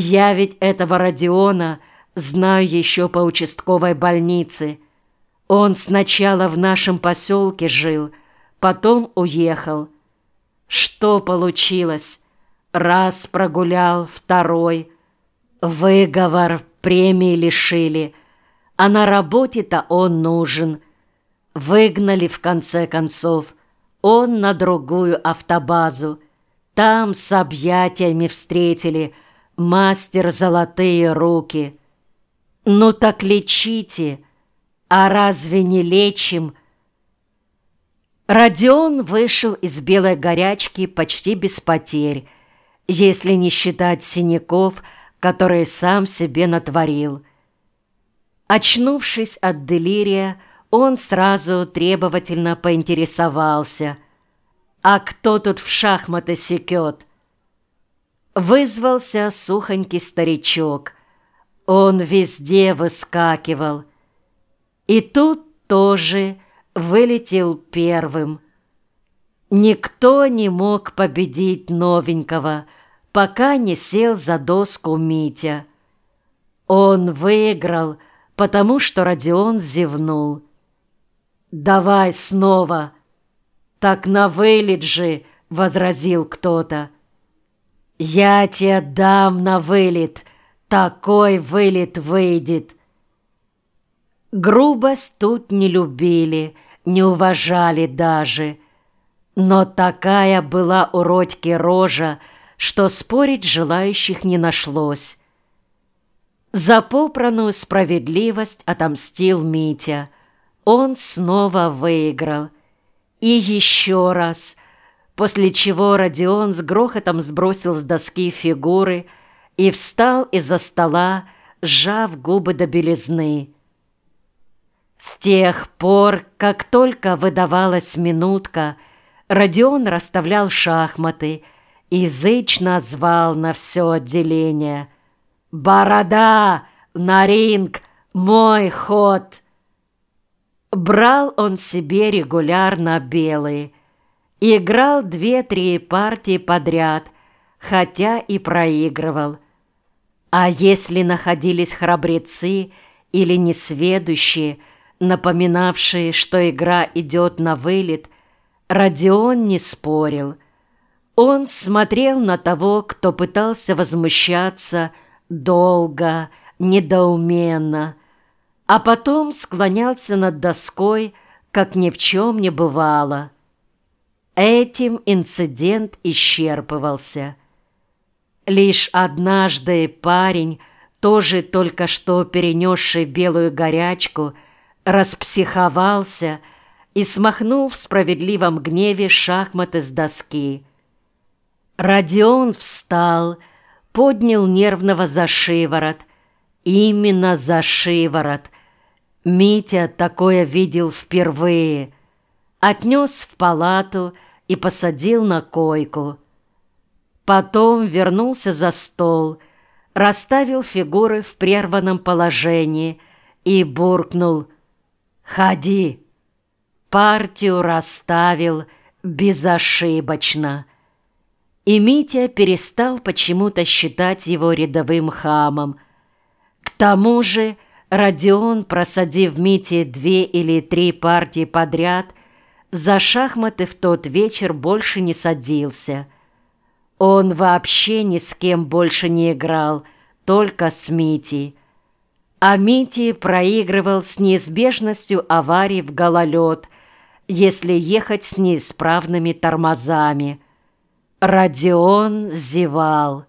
Я ведь этого Родиона знаю еще по участковой больнице. Он сначала в нашем поселке жил, потом уехал. Что получилось? Раз прогулял, второй. Выговор, премии лишили. А на работе-то он нужен. Выгнали в конце концов. Он на другую автобазу. Там с объятиями встретили. Мастер золотые руки. Ну так лечите. А разве не лечим? Родион вышел из белой горячки почти без потерь, если не считать синяков, которые сам себе натворил. Очнувшись от делирия, он сразу требовательно поинтересовался. «А кто тут в шахматы секет?» Вызвался сухонький старичок. Он везде выскакивал. И тут тоже вылетел первым. Никто не мог победить новенького, пока не сел за доску Митя. Он выиграл, потому что Родион зевнул. «Давай снова!» «Так на вылет же!» — возразил кто-то. «Я тебе дам на вылет! Такой вылет выйдет!» Грубость тут не любили — не уважали даже. Но такая была у Родьки рожа, что спорить желающих не нашлось. За попраную справедливость отомстил Митя. Он снова выиграл. И еще раз, после чего Родион с грохотом сбросил с доски фигуры и встал из-за стола, сжав губы до белизны. С тех пор, как только выдавалась минутка, Родион расставлял шахматы и зычно звал на все отделение. «Борода! На ринг! Мой ход!» Брал он себе регулярно белые. Играл две-три партии подряд, хотя и проигрывал. А если находились храбрецы или несведущие, напоминавшие, что игра идет на вылет, Родион не спорил. Он смотрел на того, кто пытался возмущаться долго, недоуменно, а потом склонялся над доской, как ни в чем не бывало. Этим инцидент исчерпывался. Лишь однажды парень, тоже только что перенесший белую горячку, распсиховался и смахнул в справедливом гневе шахматы с доски. Родион встал, поднял нервного за шиворот. Именно за шиворот. Митя такое видел впервые. Отнес в палату и посадил на койку. Потом вернулся за стол, расставил фигуры в прерванном положении и буркнул – «Ходи!» Партию расставил безошибочно. И Митя перестал почему-то считать его рядовым хамом. К тому же Родион, просадив Мите две или три партии подряд, за шахматы в тот вечер больше не садился. Он вообще ни с кем больше не играл, только с Митей. А Мити проигрывал с неизбежностью аварий в гололед, если ехать с неисправными тормозами. Родион зевал.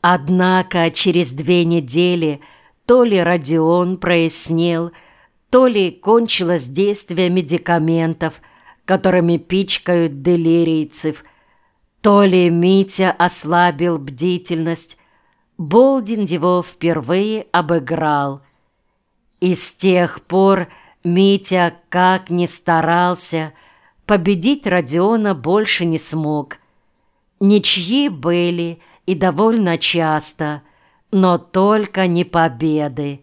Однако через две недели то ли Родион прояснел, то ли кончилось действие медикаментов, которыми пичкают делирийцев, то ли Митя ослабил бдительность, Болдин его впервые обыграл. И с тех пор Митя, как ни старался, победить Родиона больше не смог. Ничьи были и довольно часто, но только не победы.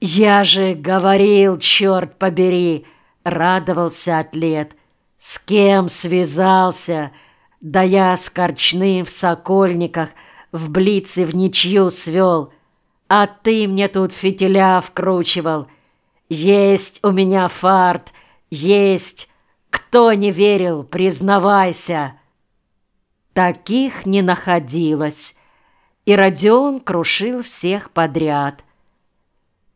«Я же говорил, черт побери!» — радовался атлет. «С кем связался? Да я с Корчным в Сокольниках — в блице в ничью свел, а ты мне тут фитиля вкручивал. Есть у меня фарт, есть. Кто не верил, признавайся. Таких не находилось, и Родион крушил всех подряд.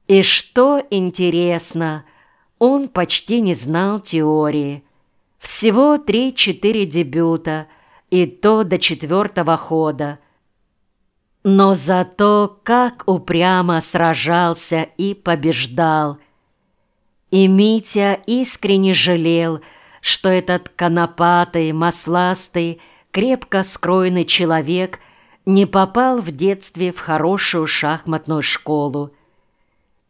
И что интересно, он почти не знал теории. Всего три-четыре дебюта, и то до четвертого хода. Но зато как упрямо сражался и побеждал. И Митя искренне жалел, что этот конопатый, масластый, крепко скроенный человек не попал в детстве в хорошую шахматную школу.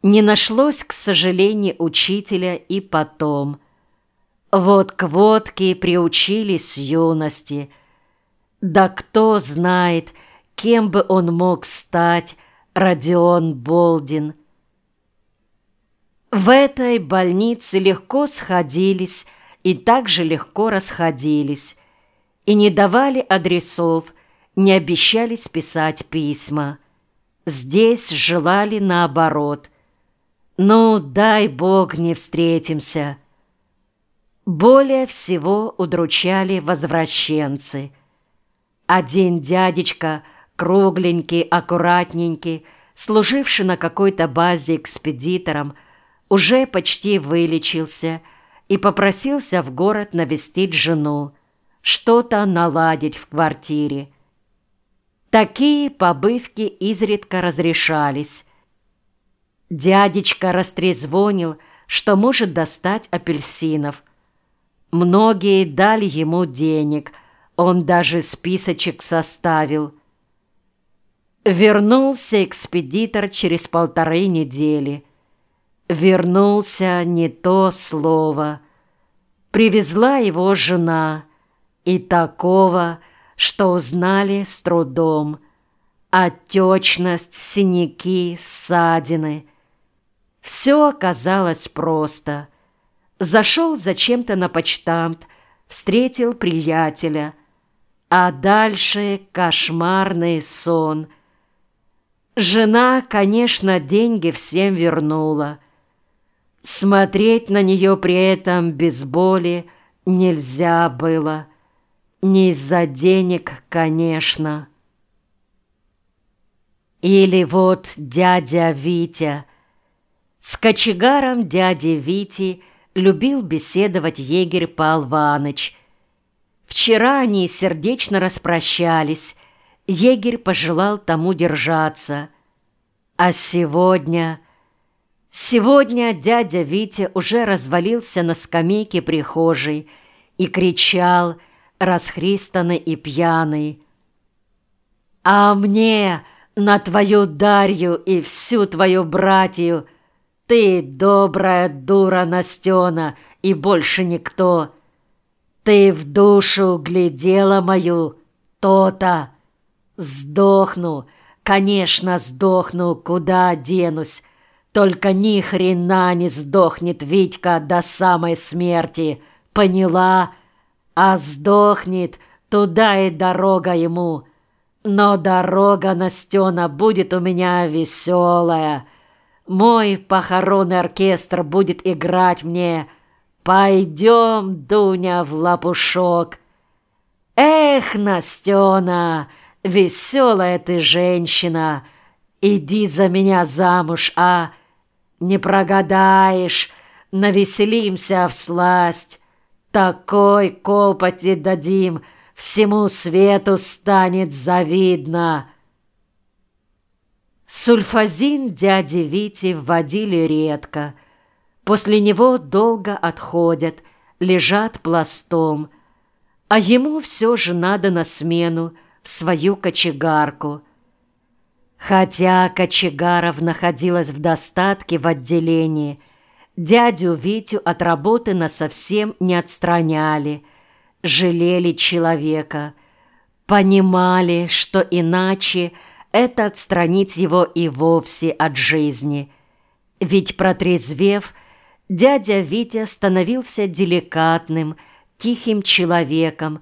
Не нашлось, к сожалению, учителя и потом – вот к водке приучились с юности. Да кто знает, кем бы он мог стать, Родион Болдин. В этой больнице легко сходились и также легко расходились, и не давали адресов, не обещались писать письма. Здесь желали наоборот. «Ну, дай Бог, не встретимся». Более всего удручали возвращенцы. Один дядечка, кругленький, аккуратненький, служивший на какой-то базе экспедитором, уже почти вылечился и попросился в город навестить жену, что-то наладить в квартире. Такие побывки изредка разрешались. Дядечка растрезвонил, что может достать апельсинов – Многие дали ему денег, он даже списочек составил. Вернулся экспедитор через полторы недели. Вернулся не то слово. Привезла его жена, и такого, что узнали с трудом. Отечность, синяки, ссадины. Все оказалось просто — Зашел зачем-то на почтамт, встретил приятеля. А дальше кошмарный сон. Жена, конечно, деньги всем вернула. Смотреть на нее при этом без боли нельзя было. Не из-за денег, конечно. Или вот дядя Витя. С кочегаром дяди Вити – любил беседовать егерь Пал Ваныч. Вчера они сердечно распрощались, егерь пожелал тому держаться. А сегодня... Сегодня дядя Витя уже развалился на скамейке прихожей и кричал, расхристанный и пьяный. «А мне, на твою Дарью и всю твою братью, ты добрая дура, Настена, и больше никто. Ты в душу глядела мою, то-то. Сдохну, конечно, сдохну, куда денусь. Только ни хрена не сдохнет Витька до самой смерти, поняла? А сдохнет, туда и дорога ему. Но дорога, Настена, будет у меня веселая, мой похоронный оркестр будет играть мне «Пойдем, Дуня, в лопушок». Эх, Настена, веселая ты женщина, иди за меня замуж, а не прогадаешь, навеселимся в сласть. Такой копоти дадим, всему свету станет завидно». Сульфазин дяди Вити вводили редко. После него долго отходят, лежат пластом. А ему все же надо на смену, в свою кочегарку. Хотя кочегаров находилась в достатке в отделении, дядю Витю от работы насовсем не отстраняли, жалели человека, понимали, что иначе – это отстранить его и вовсе от жизни. Ведь, протрезвев, дядя Витя становился деликатным, тихим человеком,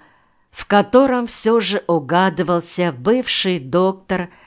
в котором все же угадывался бывший доктор